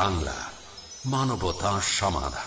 বাংলা মানবতা সমাধান।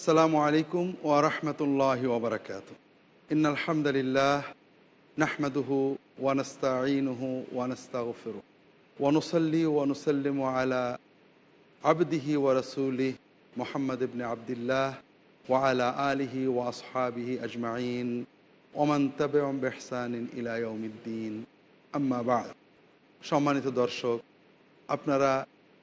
আসসালামু আলাইকুম ওয়ারহমতুল্লাহ ওবরাকাত ইন আলহামদুলিল্লাহ নাহমাদুহু ওয়ানস্তাঈনুহু ওয়ানস্তাগফিরু ওয়ানুসাল্লি ওয়ানুসাল্লিম আলা আবদিহি ওয়া রাসূলিহি মুহাম্মদ ইবনে আবদুল্লাহ ওয়া আলা আলিহি ওয়া আসহাবিহি আজমাইন। ওমান তাবিউম বিহসানিন ইলা ইয়াউমিদ্দিন। আম্মা বা'দ। সম্মানিত দর্শক, আপনারা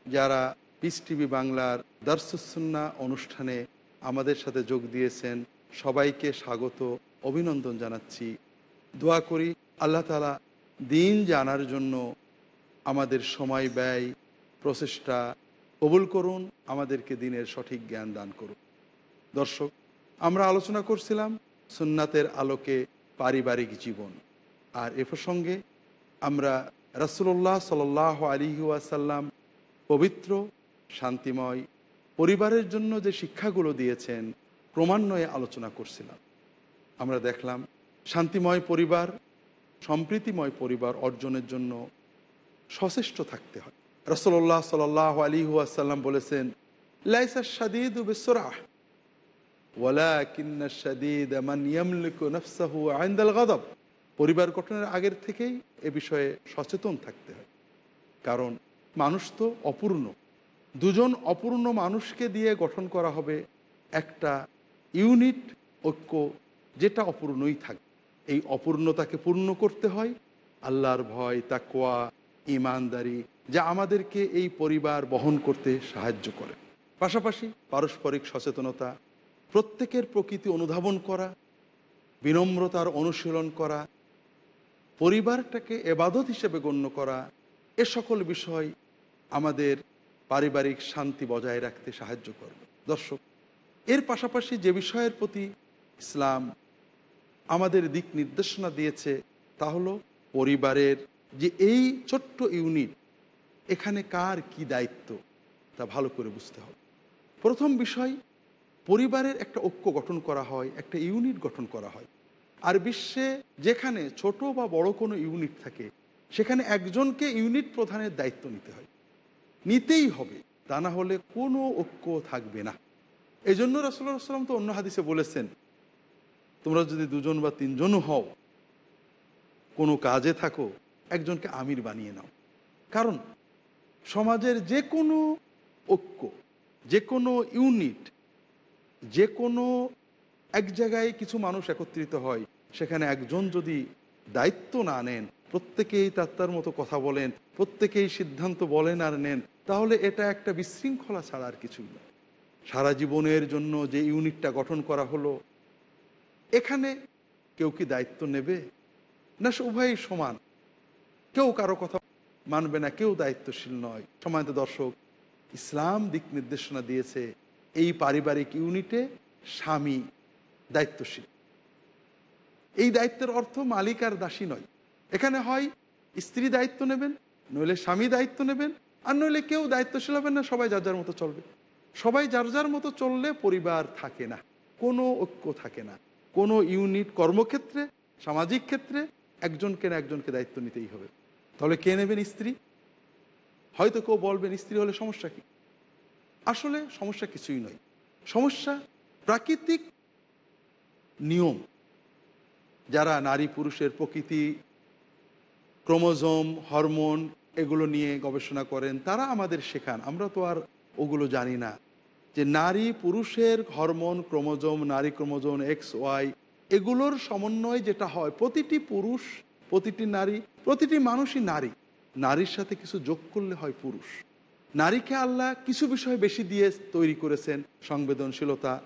যারা পিস টিভি বাংলার দর্শুসুন্না অনুষ্ঠানে আমাদের সাথে যোগ দিয়েছেন। সবাইকে স্বাগত, অভিনন্দন জানাচ্ছি। দোয়া করি আল্লাহ তালা দিন জানার জন্য আমাদের সময় ব্যয়, প্রচেষ্টা কবুল করুন, আমাদেরকে দিনের সঠিক জ্ঞান দান করুন। দর্শক, আমরা আলোচনা করছিলাম সুন্নাতের আলোকে পারিবারিক জীবন। আর এ প্রসঙ্গে আমরা রসুল্লাহ সাল আলী ওয়াসাল্লাম পবিত্র, শান্তিময় পরিবারের জন্য যে শিক্ষাগুলো দিয়েছেন ক্রমান্বয়ে আলোচনা করছিলাম। আমরা দেখলাম, শান্তিময় পরিবার, সম্প্রীতিময় পরিবার অর্জনের জন্য সচেষ্ট থাকতে হয়। রসল্লাহ সাল আলী ওয়াসাল্লাম বলেছেন, লাইসা সাদিদ বেসরাহ ওয়ালা কিন্না সাদিদ ইয়ামলিকু নফসাহু আইন্দাল পরিবার গঠনের আগের থেকেই এ বিষয়ে সচেতন থাকতে হয়। কারণ মানুষ তো অপূর্ণ। দুজন অপূর্ণ মানুষকে দিয়ে গঠন করা হবে একটা ইউনিট ঐক্য যেটা অপূর্ণই থাকবে এই অপূর্ণতাকে পূর্ণ করতে হয় আল্লাহর ভয় তাকোয়া ইমানদারি যা আমাদেরকে এই পরিবার বহন করতে সাহায্য করে। পাশাপাশি পারস্পরিক সচেতনতা, প্রত্যেকের প্রকৃতি অনুধাবন করা, বিনম্রতার অনুশীলন করা, পরিবারটাকে এবাদত হিসেবে গণ্য করা, এ সকল বিষয় আমাদের পারিবারিক শান্তি বজায় রাখতে সাহায্য করবে। দর্শক, এর পাশাপাশি যে বিষয়ের প্রতি ইসলাম আমাদের দিক নির্দেশনা দিয়েছে, তা হলো পরিবারের যে এই ছোট্ট ইউনিট, এখানে কার কি দায়িত্ব, তা ভালো করে বুঝতে হবে। প্রথম বিষয়, পরিবারের একটা ঐক্য গঠন করা হয়, একটা ইউনিট গঠন করা হয়। আর বিশ্বে যেখানে ছোট বা বড় কোনো ইউনিট থাকে, সেখানে একজনকে ইউনিট প্রধানের দায়িত্ব নিতে হয়। নিতেই হবে। তা না হলে কোনো ঐক্য থাকবে না। এই জন্য রাসুল্লাহ সাল্লাম তো অন্য হাদিসে বলেছেন, তোমরা যদি দুজন বা তিনজনও হও, কোনো কাজে থাকো, একজনকে আমির বানিয়ে নাও। কারণ সমাজের যে কোনো ঐক্য যে কোনো ইউনিট যে কোনো এক জায়গায় কিছু মানুষ একত্রিত হয়, সেখানে একজন যদি দায়িত্ব না নেন প্রত্যেকেই তার তার মতো কথা বলেন, প্রত্যেকেই সিদ্ধান্ত বলেন আর নেন, তাহলে এটা একটা বিশৃঙ্খলা ছাড়া আর কিছুই না। সারা জীবনের জন্য যে ইউনিটটা গঠন করা হলো, এখানে কেউ কি দায়িত্ব নেবে? না উভয়ই সমান। কেউ কারও কথা মানবে না, কেউ দায়িত্বশীল নয়। সমান্ত দর্শক, ইসলাম দিক নির্দেশনা দিয়েছে, এই পারিবারিক ইউনিটে স্বামী দায়িত্বশীল। এই দায়িত্বের অর্থ মালিক আর দাসী নয়। এখানে হয়, স্ত্রী দায়িত্ব নেবেন, নইলে স্বামী দায়িত্ব নেবেন, আর নইলে কেউ দায়িত্বশীল হবেন না, সবাই যার যার মতো চলবে। সবাই যার যার মতো চললে পরিবার থাকে না, কোনো ঐক্য থাকে না। কোনো ইউনিট কর্মক্ষেত্রে, সামাজিক ক্ষেত্রে একজনকে না একজনকে দায়িত্ব নিতেই হবে। তাহলে কে নেবেন স্ত্রী? হয়তো কেউ বলবেন, স্ত্রী হলে সমস্যা কি? আসলে সমস্যা কিছুই নয়। সমস্যা প্রাকৃতিক নিয়ম। যারা নারী পুরুষের প্রকৃতি ক্রোমোজোম, হরমোন এগুলো নিয়ে গবেষণা করেন, তারা আমাদের শেখান। আমরা তো আর ওগুলো জানি না। যে নারী পুরুষের হরমোন, ক্রোমোজোম, নারী ক্রোমোজোম, এক্স, ওয়াই এগুলোর সমন্বয় যেটা হয়, প্রতিটি পুরুষ, প্রতিটি নারী, প্রতিটি মানুষই নারী। নারীর সাথে কিছু যোগ করলে হয় পুরুষ। নারীকে আল্লাহ কিছু বিষয় বেশি দিয়ে তৈরি করেছেন, সংবেদনশীলতা,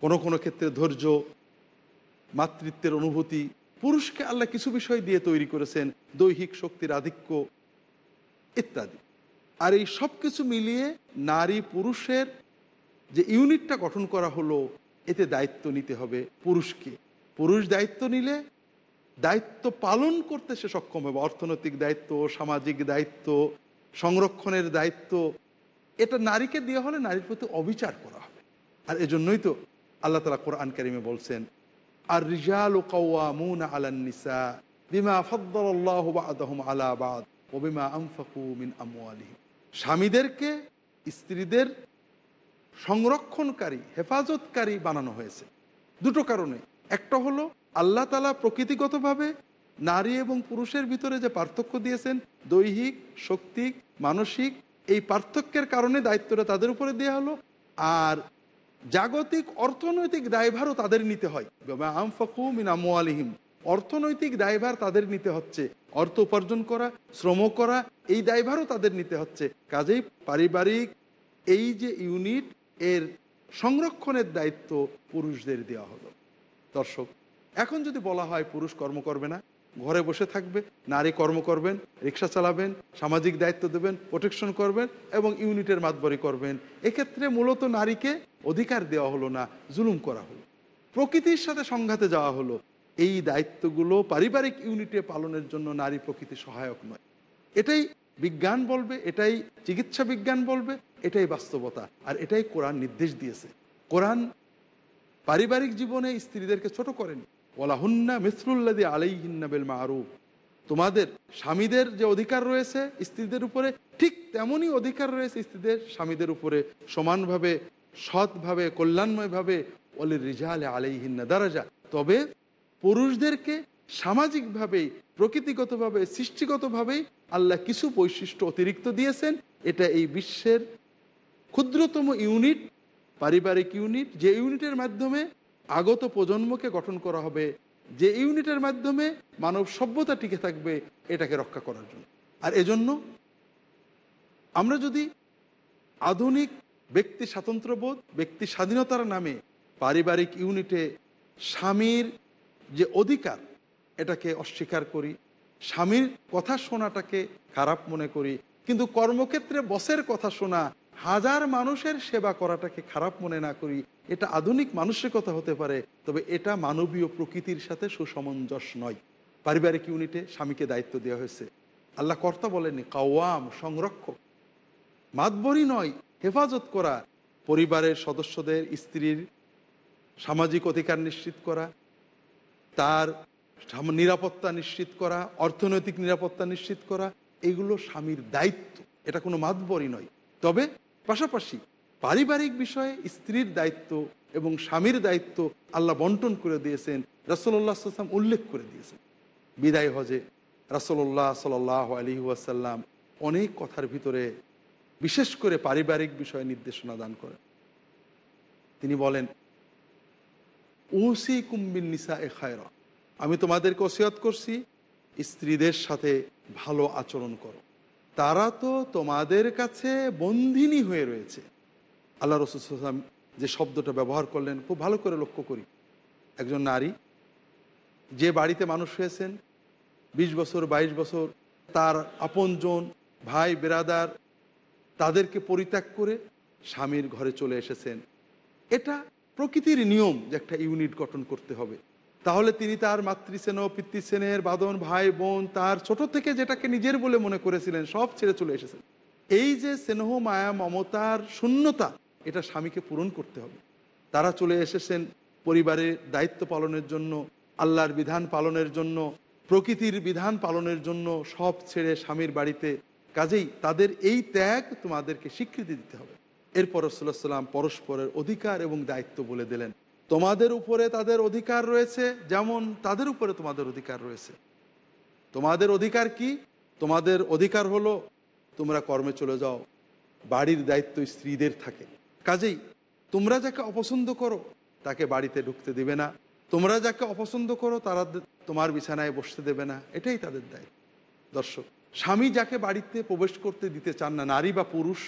কোনো কোনো ক্ষেত্রে ধৈর্য, মাতৃত্বের অনুভূতি পুরুষকে আল্লাহ কিছু বিষয় দিয়ে তৈরি করেছেন, দৈহিক শক্তির আধিক্য ইত্যাদি। আর এই সব কিছু মিলিয়ে নারী পুরুষের যে ইউনিটটা গঠন করা হলো, এতে দায়িত্ব নিতে হবে পুরুষকে। পুরুষ দায়িত্ব নিলে দায়িত্ব পালন করতে সে সক্ষম হবে। অর্থনৈতিক দায়িত্ব, সামাজিক দায়িত্ব, সংরক্ষণের দায়িত্ব, এটা নারীকে দেওয়া হলে নারীর প্রতি অবিচার করা হবে। আর এজন্যই তো আল্লাহ তালা কোরআন কারিমে বলছেন আর রিজাল ও কৌয়ামুন আলান্নিসা বিমা ফদ্দল্লাহ বাদহম আলা বাদ ও বিমা আমফাকু মিন আমওয়ালিহিম স্বামীদেরকে স্ত্রীদের সংরক্ষণকারী, হেফাজতকারী বানানো হয়েছে। দুটো কারণে। একটা হলো, আল্লাহ তালা প্রকৃতিগতভাবে নারী এবং পুরুষের ভিতরে যে পার্থক্য দিয়েছেন, দৈহিক, শক্তিক, মানসিক, এই পার্থক্যের কারণে দায়িত্বটা তাদের উপরে দেওয়া হলো। আর জাগতিক অর্থনৈতিক দায়ভারও তাদের নিতে হয়। অর্থনৈতিক দায়ভার তাদের নিতে হচ্ছে। অর্থ উপার্জন করা, শ্রম করা, এই দায়ভারও তাদের নিতে হচ্ছে। কাজেই পারিবারিক এই যে ইউনিট এর সংরক্ষণের দায়িত্ব পুরুষদের দেওয়া হলো। দর্শক, এখন যদি বলা হয় পুরুষ কর্ম করবে না ঘরে বসে থাকবে, নারী কর্ম করবেন, রিক্সা চালাবেন, সামাজিক দায়িত্ব দেবেন প্রোটেকশন করবেন এবং ইউনিটের মাতবরি করবেন। এক্ষেত্রে মূলত নারীকে অধিকার দেওয়া হলো না, জুলুম করা হলো। প্রকৃতির সাথে সংঘাতে যাওয়া হলো। এই দায়িত্বগুলো পারিবারিক ইউনিটে পালনের জন্য নারী প্রকৃতি সহায়ক নয়। এটাই বিজ্ঞান বলবে, এটাই চিকিৎসা বিজ্ঞান বলবে, এটাই বাস্তবতা। আর এটাই কোরআন নির্দেশ দিয়েছে। কোরআন পারিবারিক জীবনে স্ত্রীদেরকে ছোট করেনি ওলা হুন্না মিসরুল্লাদি আলাইহিন্না বেল মারুফ। তোমাদের স্বামীদের যে অধিকার রয়েছে স্ত্রীদের উপরে, ঠিক তেমনই অধিকার রয়েছে স্ত্রীদের স্বামীদের উপরে। সমানভাবে, সৎভাবে, কল্যাণময়ভাবে অলির রিজালে আলাইহিন্না দারাজা। তবে পুরুষদেরকে সামাজিকভাবেই প্রকৃতিগতভাবে, সৃষ্টিগতভাবেই আল্লাহ কিছু বৈশিষ্ট্য অতিরিক্ত দিয়েছেন। এটা এই বিশ্বের ক্ষুদ্রতম ইউনিট, পারিবারিক ইউনিট। যে ইউনিটের মাধ্যমে আগত প্রজন্মকে গঠন করা হবে যে ইউনিটের মাধ্যমে মানব সভ্যতা টিকে থাকবে এটাকে রক্ষা করার জন্য। আর এজন্য আমরা যদি আধুনিক ব্যক্তি স্বাতন্ত্র্যবোধ, ব্যক্তি স্বাধীনতার নামে পারিবারিক ইউনিটে স্বামীর যে অধিকার, এটাকে অস্বীকার করি, স্বামীর কথা শোনাটাকে খারাপ মনে করি, কিন্তু কর্মক্ষেত্রে বসের কথা শোনা, হাজার মানুষের সেবা করাটাকে খারাপ মনে না করি এটা আধুনিক মানসিকতা হতে পারে, তবে এটা মানবীয় প্রকৃতির সাথে সুসমঞ্জস নয়। পারিবারিক ইউনিটে স্বামীকে দায়িত্ব দেওয়া হয়েছে। আল্লাহ কর্তা বলেনি, কাওয়াম, সংরক্ষক। মাতবরি নয়, হেফাজত করা। পরিবারের সদস্যদের স্ত্রীর সামাজিক অধিকার নিশ্চিত করা, তার নিরাপত্তা নিশ্চিত করা, অর্থনৈতিক নিরাপত্তা নিশ্চিত করা, এগুলো স্বামীর দায়িত্ব। এটা কোনো মাতবরি নয়। তবে পাশাপাশি পারিবারিক বিষয়ে স্ত্রীর দায়িত্ব এবং স্বামীর দায়িত্ব আল্লাহ বন্টন করে দিয়েছেন রাসোল্লা সাল্লাম উল্লেখ করে দিয়েছেন। বিদায় হজে রাসোল্লাহ সাল আলী ওয়াসাল্লাম অনেক কথার ভিতরে বিশেষ করে পারিবারিক বিষয়ে নির্দেশনা দান করেন। তিনি বলেন ওসি কুম্বিন নিসা এ খায়রা, আমি তোমাদেরকে ওসিয়ত করছি, স্ত্রীদের সাথে ভালো আচরণ করো। তারা তো তোমাদের কাছে বন্ধিনী হয়ে রয়েছে। আল্লাহ রসুলাম যে শব্দটা ব্যবহার করলেন, খুব ভালো করে লক্ষ্য করি। একজন নারী, যে বাড়িতে মানুষ হয়েছেন ২০ বছর ২২ বছর, তার আপনজন ভাই, বেরাদার, তাদেরকে পরিত্যাগ করে স্বামীর ঘরে চলে এসেছেন। এটা প্রকৃতির নিয়ম যে একটা ইউনিট গঠন করতে হবে। তাহলে তিনি তার মাতৃসেন, পিতৃসেনের বাদন, ভাই, বোন, তার ছোট থেকে যেটাকে নিজের বলে মনে করেছিলেন, সব ছেড়ে চলে এসেছেন। এই যে স্নেহ, মায়া, মমতার শূন্যতা এটা স্বামীকে পূরণ করতে হবে। তারা চলে এসেছেন পরিবারের দায়িত্ব পালনের জন্য, আল্লাহর বিধান পালনের জন্য, প্রকৃতির বিধান পালনের জন্য সব ছেড়ে স্বামীর বাড়িতে। কাজেই তাদের এই ত্যাগ তোমাদেরকে স্বীকৃতি দিতে হবে। এরপর রসুল্লাহ সাল্লাম পরস্পরের অধিকার এবং দায়িত্ব বলে দিলেন। তোমাদের উপরে তাদের অধিকার রয়েছে যেমন তাদের উপরে তোমাদের অধিকার রয়েছে। তোমাদের অধিকার কি? তোমাদের অধিকার হলো তোমরা কর্মে চলে যাও, বাড়ির দায়িত্ব স্ত্রীদের থাকে। কাজেই তোমরা যাকে অপছন্দ করো, তাকে বাড়িতে ঢুকতে দেবে না। তোমরা যাকে অপছন্দ করো, তারা তোমার বিছানায় বসতে দেবে না। এটাই তাদের দায়িত্ব দর্শক, স্বামী যাকে বাড়িতে প্রবেশ করতে দিতে চান না, নারী বা পুরুষ,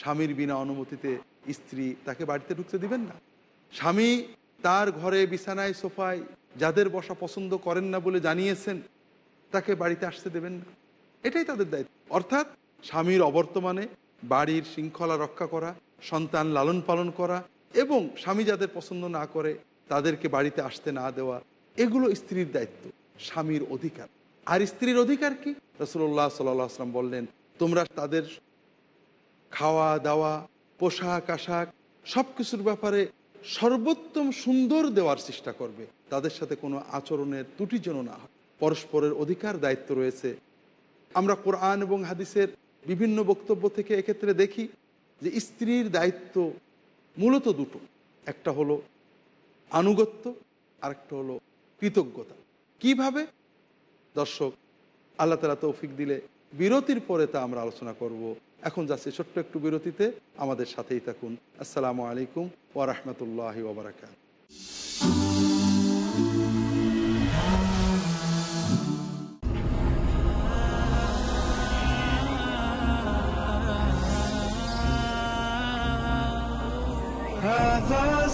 স্বামীর বিনা অনুমতিতে স্ত্রী তাকে বাড়িতে ঢুকতে দিবেন না। স্বামী তার ঘরে, বিছানায়, সোফায় যাদের বসা পছন্দ করেন না বলে জানিয়েছেন, তাকে বাড়িতে আসতে দেবেন না। এটাই তাদের দায়িত্ব। অর্থাৎ স্বামীর অবর্তমানে বাড়ির শৃঙ্খলা রক্ষা করা সন্তান লালন পালন করা এবং স্বামী যাদের পছন্দ না করে তাদেরকে বাড়িতে আসতে না দেওয়া, এগুলো স্ত্রীর দায়িত্ব, স্বামীর অধিকার। আর স্ত্রীর অধিকার কি? রসুল্লাহ সাল্লাহ আসলাম বললেন, তোমরা তাদের খাওয়া, দাওয়া, পোশাক, আশাক সব কিছুর ব্যাপারে সর্বোত্তম সুন্দর দেওয়ার চেষ্টা করবে। তাদের সাথে কোনো আচরণের ত্রুটি যেন না হয়। পরস্পরের অধিকার দায়িত্ব রয়েছে। আমরা কোরআন এবং হাদিসের বিভিন্ন বক্তব্য থেকে এক্ষেত্রে দেখি যে স্ত্রীর দায়িত্ব মূলত দুটো। একটা হলো আনুগত্য আর একটা হলো কৃতজ্ঞতা। কীভাবে? দর্শক, আল্লাহ তালা তৌফিক দিলে বিরতির পরে তা আমরা আলোচনা করব। এখন যাচ্ছে ছোট্ট একটু বিরতিতে। আমাদের সাথেই থাকুন। আসসালামু আলাইকুম ওরহমতুল্লাহ ওবরাকাত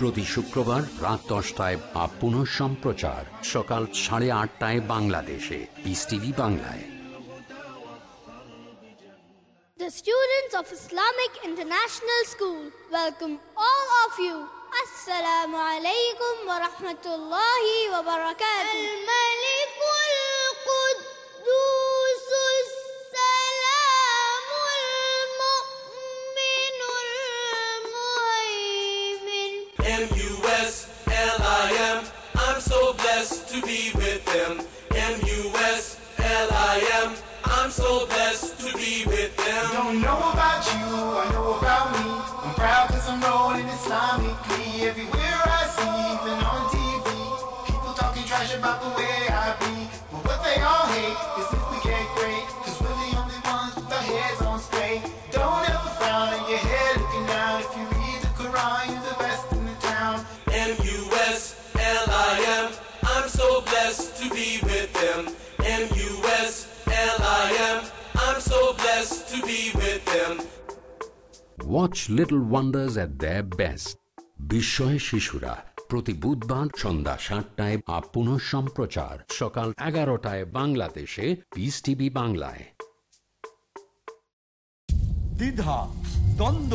প্রতি শুক্রবার রাত দশটায় বা পুনঃ সম্প্রচার সকাল সাড়ে আটটায় বাংলাদেশে পিস টিভি বাংলায় The students of Islamic International School welcome all of you. Assalamu alaikum wa rahmatullahi wa barakatuh. M-U-S-L-I-M. I'm so blessed to be with them. M-U-S-L-I-M. I'm so blessed to be with them. Watch little wonders at the best বিস্ময় শিশুরা প্রতি বুধবার সন্ধ্যা সাতটায় up পুনঃ সম্প্রচার সকাল এগারোটায় বাংলাদেশে পিস টিভি বাংলায় দ্বিধা দ্বন্দ্ব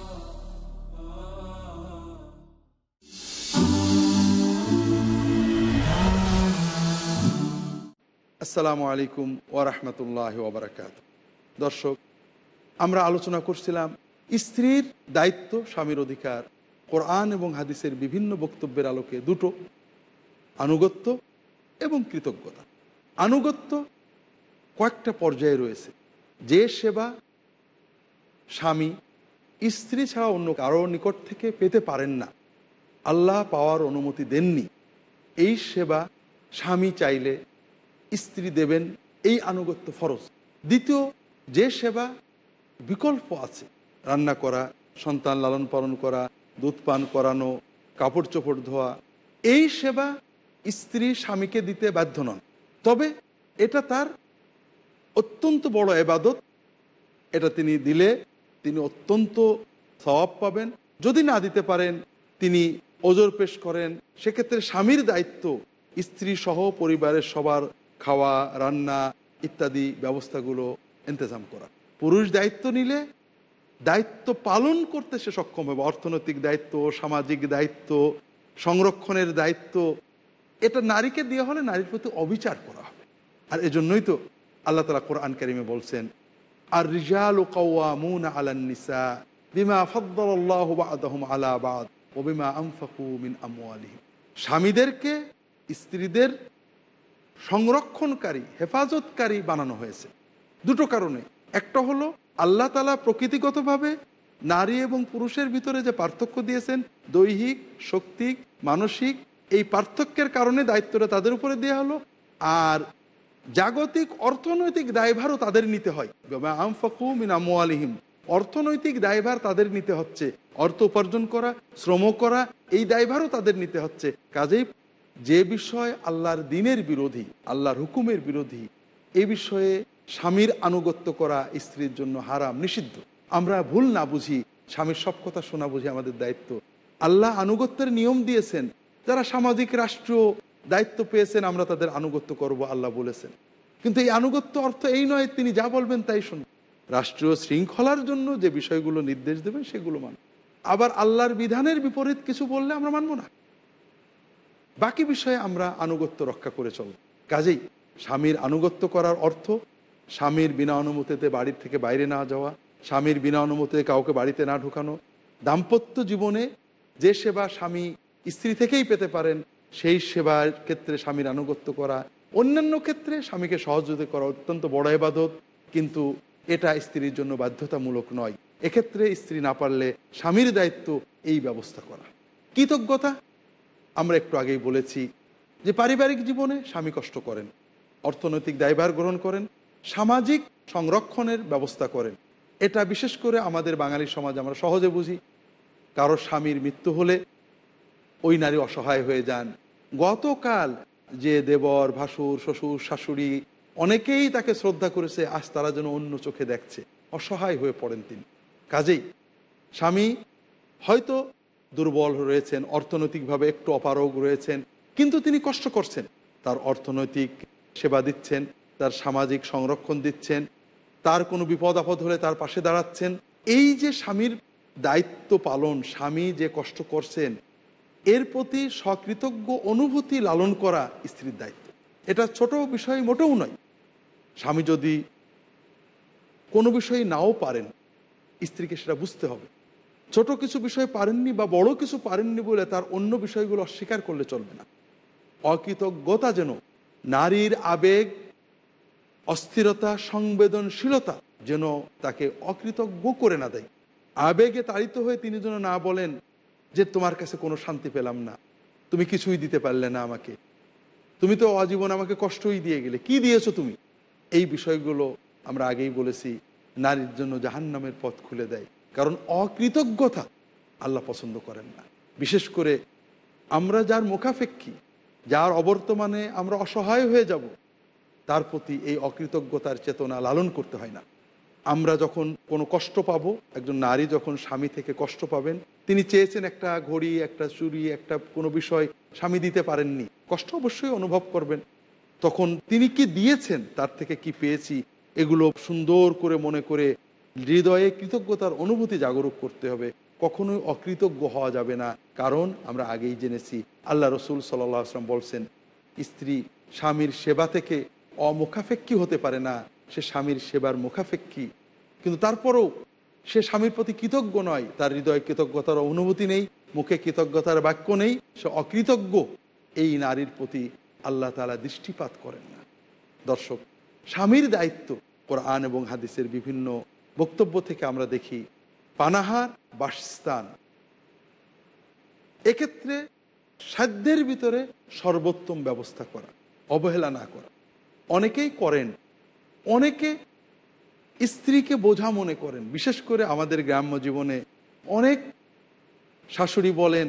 আসসালামু আলাইকুম ওরহমতুল্লাহ ওবরাকাত দর্শক, আমরা আলোচনা করছিলাম স্ত্রীর দায়িত্ব, স্বামীর অধিকার। কোরআন এবং হাদিসের বিভিন্ন বক্তব্যের আলোকে দুটো, আনুগত্য এবং কৃতজ্ঞতা। আনুগত্য কয়েকটা পর্যায়ে রয়েছে। যে সেবা স্বামী স্ত্রী ছাড়া অন্য কারোর নিকট থেকে পেতে পারেন না। আল্লাহ পাওয়ার অনুমতি দেননি। এই সেবা স্বামী চাইলে স্ত্রী দেবেন এই আনুগত্য ফরজ। দ্বিতীয়, যে সেবা বিকল্প আছে, রান্না করা, সন্তান লালন পালন করা, দুধ পান করানো, কাপড় চোপড় ধোয়া, এই সেবা স্ত্রী স্বামীকে দিতে বাধ্য নন। তবে এটা তার অত্যন্ত বড় এবাদত। এটা তিনি দিলে তিনি অত্যন্ত স্বভাব পাবেন। যদি না দিতে পারেন, তিনি ওজোর পেশ করেন। সেক্ষেত্রে স্বামীর দায়িত্ব স্ত্রী সহ পরিবারের সবার খাওয়া, রান্না ইত্যাদি ব্যবস্থাগুলো ইন্তজাম করা। পুরুষ দায়িত্ব নিলে দায়িত্ব পালন করতে সে সক্ষম হবে। অর্থনৈতিক দায়িত্ব, সামাজিক দায়িত্ব, সংরক্ষণের দায়িত্ব, এটা নারীকে দেওয়া হলে নারীর প্রতি অবিচার করা হবে। আর এজন্যই তো আল্লাহ তালা কোরআন কারিমে বলছেন আর রিজাল ও কৌয়ামুন আলান্নিসা বিমা ফদ্দল্লাহ বাদহম আলা বাদ ও বিমা আমওয়ালিহিম। স্বামীদেরকে স্ত্রীদের সংরক্ষণকারী, হেফাজতকারী বানানো হয়েছে। দুটো কারণে। একটা হলো, আল্লাহ তালা প্রকৃতিগতভাবে নারী এবং পুরুষের ভিতরে যে পার্থক্য দিয়েছেন, দৈহিক, শক্তিক, মানসিক, এই পার্থক্যের কারণে দায়িত্বটা তাদের উপরে দেওয়া হলো, আর জাগতিক অর্থনৈতিক দায়ভারও তাদের নিতে হয়। আমফাকু আলিহিম অর্থনৈতিক দায়ভার তাদের নিতে হচ্ছে। অর্থ উপার্জন করা, শ্রম করা, এই দায়ভারও তাদের নিতে হচ্ছে। কাজেই যে বিষয় আল্লাহর দিনের বিরোধী, আল্লাহর হুকুমের বিরোধী, এ বিষয়ে স্বামীর আনুগত্য করা স্ত্রীর জন্য হারাম, নিষিদ্ধ। আমরা ভুল না বুঝি, স্বামীর সব কথা শোনা বুঝি আমাদের দায়িত্ব। আল্লাহ আনুগত্যের নিয়ম দিয়েছেন, যারা সামাজিক রাষ্ট্রীয় দায়িত্ব পেয়েছেন, আমরা তাদের আনুগত্য করব, আল্লাহ বলেছেন। কিন্তু এই আনুগত্য অর্থ এই নয়, তিনি যা বলবেন তাই শুনুন। রাষ্ট্রীয় শৃঙ্খলার জন্য যে বিষয়গুলো নির্দেশ দেবেন, সেগুলো মান আবার আল্লাহর বিধানের বিপরীত কিছু বললে আমরা মানব না। বাকি বিষয়ে আমরা আনুগত্য রক্ষা করে চলব। কাজেই স্বামীর আনুগত্য করার অর্থ স্বামীর বিনা অনুমতিতে বাড়ির থেকে বাইরে না যাওয়া, স্বামীর বিনা অনুমতিতে কাউকে বাড়িতে না ঢুকানো, দাম্পত্য জীবনে যে সেবা স্বামী স্ত্রী থেকেই পেতে পারেন, সেই সেবার ক্ষেত্রে স্বামীর আনুগত্য করা, অন্যান্য ক্ষেত্রে স্বামীকে সহযোগিতা করা অত্যন্ত বড় এবাদত, কিন্তু এটা স্ত্রীর জন্য বাধ্যতামূলক নয়। এক্ষেত্রে স্ত্রী না পারলে স্বামীর দায়িত্ব এই ব্যবস্থা করা। কৃতজ্ঞতা আমরা একটু আগেই বলেছি যে পারিবারিক জীবনে স্বামী কষ্ট করেন, অর্থনৈতিক দায়ভার গ্রহণ করেন, সামাজিক সংরক্ষণের ব্যবস্থা করেন। এটা বিশেষ করে আমাদের বাঙালি সমাজ আমরা সহজে বুঝি। কারও স্বামীর মৃত্যু হলে ওই নারী অসহায় হয়ে যান। গতকাল যে দেবর, ভাসুর, শ্বশুর, শাশুড়ি অনেকেই তাকে শ্রদ্ধা করেছে, আজ তারা যেন অন্য চোখে দেখছে। অসহায় হয়ে পড়েন তিনি। কাজেই স্বামী হয়তো দুর্বল রয়েছেন, অর্থনৈতিকভাবে একটু অপারগ রয়েছেন, কিন্তু তিনি কষ্ট করছেন। তার অর্থনৈতিক সেবা দিচ্ছেন, তার সামাজিক সংরক্ষণ দিচ্ছেন, তার কোনো বিপদ আপদ হলে তার পাশে দাঁড়াচ্ছেন। এই যে স্বামীর দায়িত্ব পালন, স্বামী যে কষ্ট করছেন, এর প্রতি সকৃতজ্ঞ অনুভূতি লালন করা স্ত্রীর দায়িত্ব। এটা ছোট বিষয়, মোটেও নয়। স্বামী যদি কোনো বিষয়ে নাও পারেন, স্ত্রীকে সেটা বুঝতে হবে। ছোট কিছু বিষয় পারেননি বা বড় কিছু পারেননি বলে তার অন্য বিষয়গুলো অস্বীকার করলে চলবে না। অকৃতজ্ঞতা যেন, নারীর আবেগ, অস্থিরতা, সংবেদনশীলতা যেন তাকে অকৃতজ্ঞ করে না দেয়। আবেগে তাড়িত হয়ে তিনি যেন না বলেন যে, তোমার কাছে কোনো শান্তি পেলাম না। তুমি কিছুই দিতে পারলে না আমাকে। তুমি তো আজীবন আমাকে কষ্টই দিয়ে গেলে। কি দিয়েছ তুমি? এই বিষয়গুলো আমরা আগেই বলেছি, নারীর জন্য জাহান নামের পথ খুলে দেয়। কারণ অকৃতজ্ঞতা আল্লাহ পছন্দ করেন না। বিশেষ করে আমরা যার মুখাফেক্ষী যার অবর্তমানে আমরা অসহায় হয়ে যাব, তার প্রতি এই অকৃতজ্ঞতার চেতনা লালন করতে হয় না। আমরা যখন কোনো কষ্ট পাবো, একজন নারী যখন স্বামী থেকে কষ্ট পাবেন, তিনি চেয়েছেন একটা ঘড়ি, একটা চুরি, একটা কোনো বিষয় স্বামী দিতে পারেননি, কষ্ট অবশ্যই অনুভব করবেন। তখন তিনি কি দিয়েছেন, তার থেকে কি পেয়েছি, এগুলো সুন্দর করে মনে করে হৃদয়ে কৃতজ্ঞতার অনুভূতি জাগরুক করতে হবে। কখনোই অকৃতজ্ঞ হওয়া যাবে না। কারণ আমরা আগেই জেনেছি, আল্লাহ রসুল সাল্লাহ আসলাম বলছেন, স্ত্রী স্বামীর সেবা থেকে অমুখাফেক্ষী হতে পারে না। সে স্বামীর সেবার মুখাফেক্ষী কিন্তু তারপরও সে স্বামীর প্রতি কৃতজ্ঞ নয়। তার হৃদয়ে কৃতজ্ঞতার অনুভূতি নেই, মুখে কৃতজ্ঞতার বাক্য নেই। সে অকৃতজ্ঞ। এই নারীর প্রতি আল্লাহ তালা দৃষ্টিপাত করেন না। দর্শক, স্বামীর দায়িত্ব কোরআন এবং হাদিসের বিভিন্ন বক্তব্য থেকে আমরা দেখি, পানাহার, বাসস্থান। এক্ষেত্রে সাধ্যের ভিতরে সর্বোত্তম ব্যবস্থা করা, অবহেলা না করা। অনেকেই করেন, অনেকে স্ত্রীকে বোঝা মনে করেন। বিশেষ করে আমাদের গ্রাম্য জীবনে অনেক শাশুড়ি বলেন,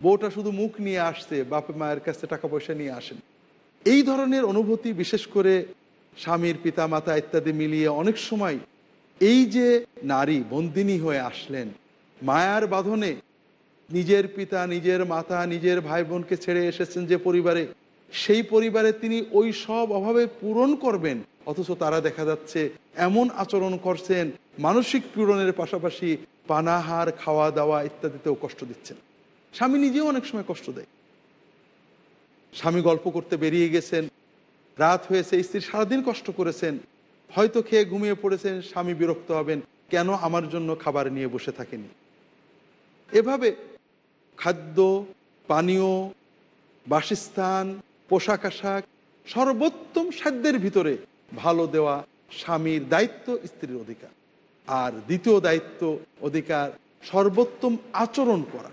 বউটা শুধু মুখ নিয়ে আসছে, বাপে মায়ের কাছে টাকা পয়সা নিয়ে আসেন। এই ধরনের অনুভূতি, বিশেষ করে স্বামীর পিতা মাতা ইত্যাদি মিলিয়ে অনেক সময় এই যে নারী বন্দিনী হয়ে আসলেন, মায়ার বাঁধনে নিজের পিতা, নিজের মাতা, নিজের ভাই বোনকে ছেড়ে এসেছেন যে পরিবারে, সেই পরিবারে তিনি ওই সব অভাবে পূরণ করবেন, অথচ তারা দেখা যাচ্ছে এমন আচরণ করছেন, মানসিক পীড়নের পাশাপাশি পানাহার খাওয়া দাওয়া ইত্যাদিতেও কষ্ট দিচ্ছেন। স্বামী নিজেও অনেক সময় কষ্ট দেয়। স্বামী গল্প করতে বেরিয়ে গেছেন, রাত হয়েছে, স্ত্রী সারাদিন কষ্ট করেছেন হয়তো খেয়ে ঘুমিয়ে পড়েছেন, স্বামী বিরক্ত হবেন, কেন আমার জন্য খাবার নিয়ে বসে থাকেনি? এভাবে খাদ্য, পানীয়, বাসস্থান, পোশাক আশাক, সর্বোত্তম সাধ্যের ভিতরে ভালো দেওয়া স্বামীর দায়িত্ব স্ত্রীর অধিকার। আর দ্বিতীয় দায়িত্ব অধিকার, সর্বোত্তম আচরণ করা।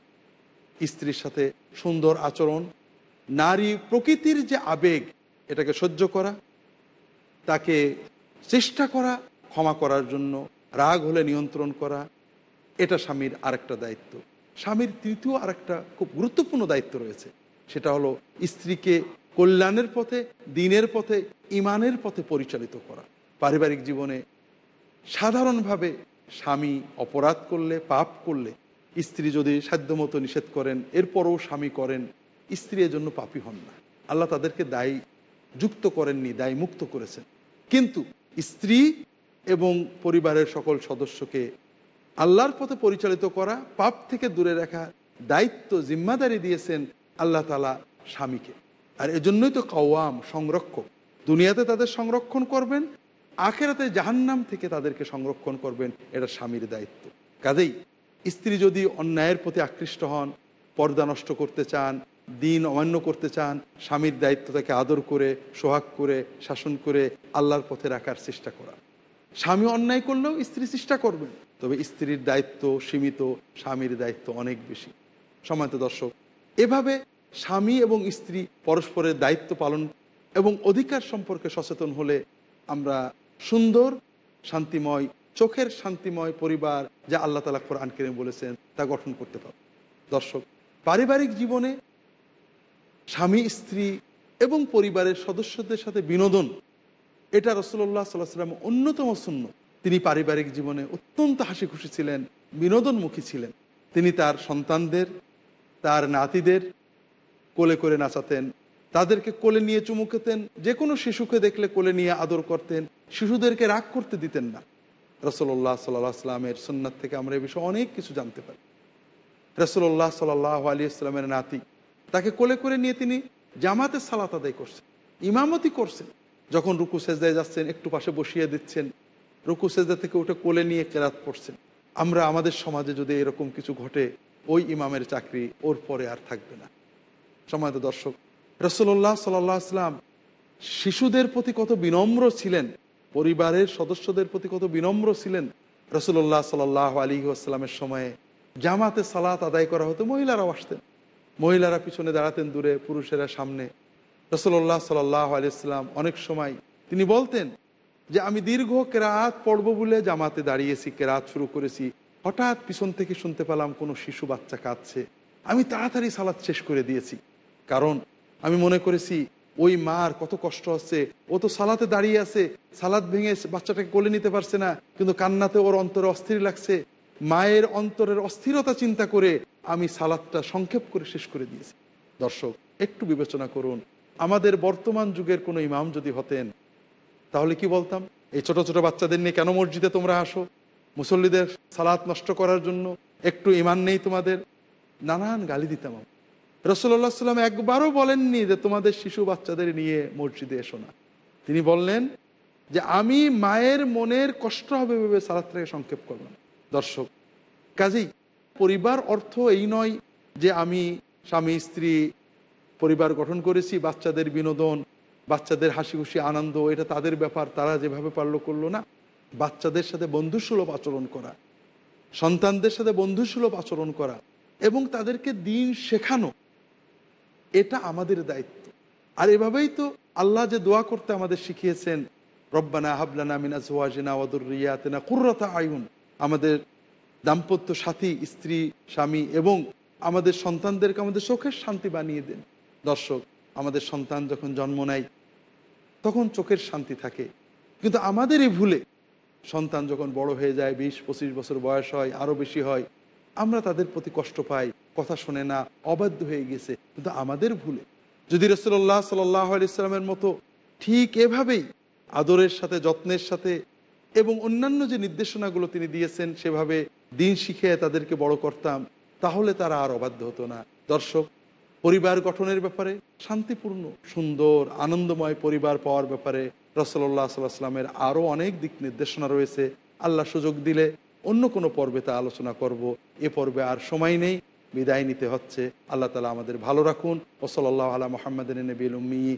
স্ত্রীর সাথে সুন্দর আচরণ, নারী প্রকৃতির যে আবেগ, এটাকে সহ্য করা, তাকে চেষ্টা করা, ক্ষমা করার জন্য, রাগ হলে নিয়ন্ত্রণ করা, এটা স্বামীর আরেকটা দায়িত্ব। স্বামীর তৃতীয় আরেকটা খুব গুরুত্বপূর্ণ দায়িত্ব রয়েছে, সেটা হলো স্ত্রীকে কল্যাণের পথে, দিনের পথে, ইমানের পথে পরিচালিত করা। পারিবারিক জীবনে সাধারণভাবে স্বামী অপরাধ করলে, পাপ করলে, স্ত্রী যদি সাধ্যমতো নিষেধ করেন, এরপরও স্বামী করেন, স্ত্রী জন্য পাপি হন না। আল্লাহ তাদেরকে দায়ী যুক্ত করেননি, দায়ী মুক্ত করেছেন। কিন্তু স্ত্রী এবং পরিবারের সকল সদস্যকে আল্লাহর পথে পরিচালিত করা, পাপ থেকে দূরে রাখা, দায়িত্ব, জিম্মাদারি দিয়েছেন আল্লাহ তালা স্বামীকে। আর এজন্যই তো কওয়াম, সংরক্ষক। দুনিয়াতে তাদের সংরক্ষণ করবেন, আখেরাতে জাহান্নাম থেকে তাদেরকে সংরক্ষণ করবেন, এটা স্বামীর দায়িত্ব। কাজেই স্ত্রী যদি অন্যায়ের প্রতি আকৃষ্ট হন, পর্দা নষ্ট করতে চান দিন অমান্য করতে চান, স্বামীর দায়িত্ব তাকে আদর করে, সোহাগ করে, শাসন করে, আল্লাহর পথে রাখার চেষ্টা করা। স্বামী অন্যায় করলেও স্ত্রী চেষ্টা করবেন তবে স্ত্রীর দায়িত্ব সীমিত, স্বামীর দায়িত্ব অনেক বেশি। সময়ত দর্শক, এভাবে স্বামী এবং স্ত্রী পরস্পরের দায়িত্ব পালন এবং অধিকার সম্পর্কে সচেতন হলে আমরা সুন্দর, শান্তিময়, চোখের শান্তিময় পরিবার যা আল্লাহ তালা কোরআন বলেছেন তা গঠন করতে পারব। দর্শক, পারিবারিক জীবনে স্বামী, স্ত্রী এবং পরিবারের সদস্যদের সাথে বিনোদন। এটা রসল্লাহ সাল্লাহ সাল্লাম অন্যতম শূন্য তিনি পারিবারিক জীবনে অত্যন্ত হাসি খুশি ছিলেন, বিনোদনমুখী ছিলেন। তিনি তার সন্তানদের, তার নাতিদের কোলে করে নাচাতেন, তাদেরকে কোলে নিয়ে চুমু খেতেন যে কোনো শিশুকে দেখলে কোলে নিয়ে আদর করতেন, শিশুদেরকে রাগ করতে দিতেন না। রসল্লাহ সাল্লাহ আসলামের সন্ন্যাত থেকে আমরা এ বিষয়ে অনেক কিছু জানতে পারি। রসল্লাহ সাল্লাহ আলী ইসলামের নাতি তাকে কোলে করে নিয়ে তিনি জামাতে সালাত আদায় করছেন, ইমামতি করছেন। যখন রুকু সেজদায় যাচ্ছেন, একটু পাশে বসিয়ে দিচ্ছেন, রুকু সেজদা থেকে উঠে কোলে নিয়ে কেরাত পড়ছেন। আমরা আমাদের সমাজে যদি এরকম কিছু ঘটে, ওই ইমামের চাকরি ওর পরে আর থাকবে না। সময় দর্শক রসল্লাহ সাল্লাহ আসলাম শিশুদের প্রতি কত বিনম্র ছিলেন, পরিবারের সদস্যদের প্রতি কত বিনম্র ছিলেন রসুল্লাহ সাল্লাহ আলী আসলামের সময়ে জামাতে সালাত আদায় করা হতো, মহিলারাও আসতেন। মহিলারা পিছনে দাঁড়াতেন দূরে, পুরুষেরা সামনে। রসল্লাহ সাল্লাহ আলিয়াল্লাম অনেক সময় তিনি বলতেন যে, আমি দীর্ঘ কেরাত পড়ব বলে জামাতে দাঁড়িয়েছি, কেরাত শুরু করেছি। হঠাৎ পিছন থেকে শুনতে পেলাম কোনো শিশু বাচ্চা কাঁদছে। আমি তাড়াতাড়ি সালাদ শেষ করে দিয়েছি। কারণ আমি মনে করেছি, ওই মার কত কষ্ট হচ্ছে। ও তো সালাতে দাঁড়িয়ে আছে। সালাদ ভেঙে বাচ্চাটাকে কোলে নিতে পারছে না। কিন্তু কান্নাতে ওর অন্তরে অস্থির লাগছে। মায়ের অন্তরের অস্থিরতা চিন্তা করে আমি সালাদটা সংক্ষেপ করে শেষ করে দিয়েছি। দর্শক, একটু বিবেচনা করুন। আমাদের বর্তমান যুগের কোনো ইমাম যদি হতেন, তাহলে কি বলতাম? এই ছোট ছোট বাচ্চাদের নিয়ে কেন মসজিদে তোমরা আসো? মুসল্লিদের সালাত নষ্ট করার জন্য একটু ইমান নেই তোমাদের? নানান গালি দিতাম রসল্লাহ সাল্লাম একবারও বলেননি যে তোমাদের শিশু বাচ্চাদের নিয়ে মসজিদে এসো না। তিনি বললেন যে, আমি মায়ের মনের কষ্ট হবে ভেবে সালাদটাকে সংক্ষেপ করলাম। দর্শক, কাজেই পরিবার অর্থ এই নয় যে আমি স্বামী, স্ত্রী, পরিবার গঠন করেছি, বাচ্চাদের বিনোদন, বাচ্চাদের হাসি খুশি আনন্দ, এটা তাদের ব্যাপার, তারা যেভাবে পারল করল না। বাচ্চাদের সাথে বন্ধুসুলভ আচরণ করা, সন্তানদের সাথে বন্ধুসুলভ আচরণ করা এবং তাদেরকে দিন শেখানো, এটা আমাদের দায়িত্ব। আর এভাবেই তো আল্লাহ যে দোয়া করতে আমাদের শিখিয়েছেন, রব্বানা হাবলানা মিনা জোয়াজিনা ওয়াদুরিয়াতেনা কুর্রতা আয়ুন আমাদের দাম্পত্য সাথী, স্ত্রী, স্বামী এবং আমাদের সন্তানদেরকে আমাদের চোখের শান্তি বানিয়ে দেন। দর্শক, আমাদের সন্তান যখন জন্ম নেয়, তখন চোখের শান্তি থাকে। কিন্তু আমাদের এই ভুলে সন্তান যখন বড় হয়ে যায়, বিশ, পঁচিশ বছর বয়স হয়, আরও বেশি হয়, আমরা তাদের প্রতি কষ্ট পাই, কথা শোনে না, অবাধ্য হয়ে গেছে। কিন্তু আমাদের ভুলে। যদি রসুল্লাহ সাল্লাহ আলিয়াল্লামের মতো ঠিক এভাবেই আদরের সাথে, যত্নের সাথে এবং অন্যান্য যে নির্দেশনাগুলো তিনি দিয়েছেন সেভাবে দিন শিখে তাদেরকে বড় করতাম, তাহলে তারা আর অবাধ্য হতো না। দর্শক, পরিবার গঠনের ব্যাপারে শান্তিপূর্ণ, সুন্দর, আনন্দময় পরিবার পাওয়ার ব্যাপারে রসল্লাহ সাল্লাহামের আরও অনেক দিক নির্দেশনা রয়েছে। আল্লাহ সুযোগ দিলে অন্য কোনো পর্বে তা আলোচনা করব। এ পর্বে আর সময় নেই, বিদায় নিতে হচ্ছে। আল্লাহ তালা আমাদের ভালো রাখুন। ওসলাল্লাহ আলা মোহাম্মদিন নবীল উম্মি।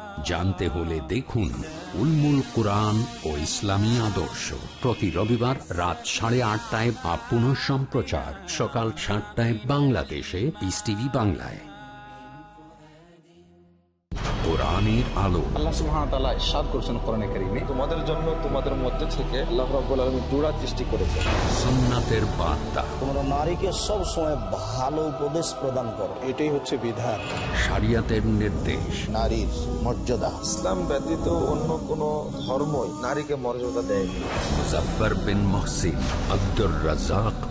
জানতে হলে দেখুন উলমুল কোরআন ও ইসলামী আদর্শ। প্রতি রবিবার রাত সাড়ে আটটায় বা সম্প্রচার সকাল সাতটায় বাংলাদেশে পিস টিভি বাংলায়। কোরআনের আলো। আল্লাহ সুবহানাহু ওয়া তাআলা ইরশাদ করেছেন কোরআনে কারীমে। তোমাদের জন্য তোমাদের মধ্যে থেকে আল্লাহ রাব্বুল আলামিন জোড়া সৃষ্টি করেছেন। সুন্নাতের বার্তা। তোমরা নারীকে সব সময় ভালো উপদেশ প্রদান করো। এটাই হচ্ছে বিধান। শরিয়াতের নির্দেশ। নারীর মর্যাদা। ইসলাম ব্যতীত অন্য কোন ধর্মই নারীকে মর্যাদা দেয়নি। Bin Mohsin Abdur Razzak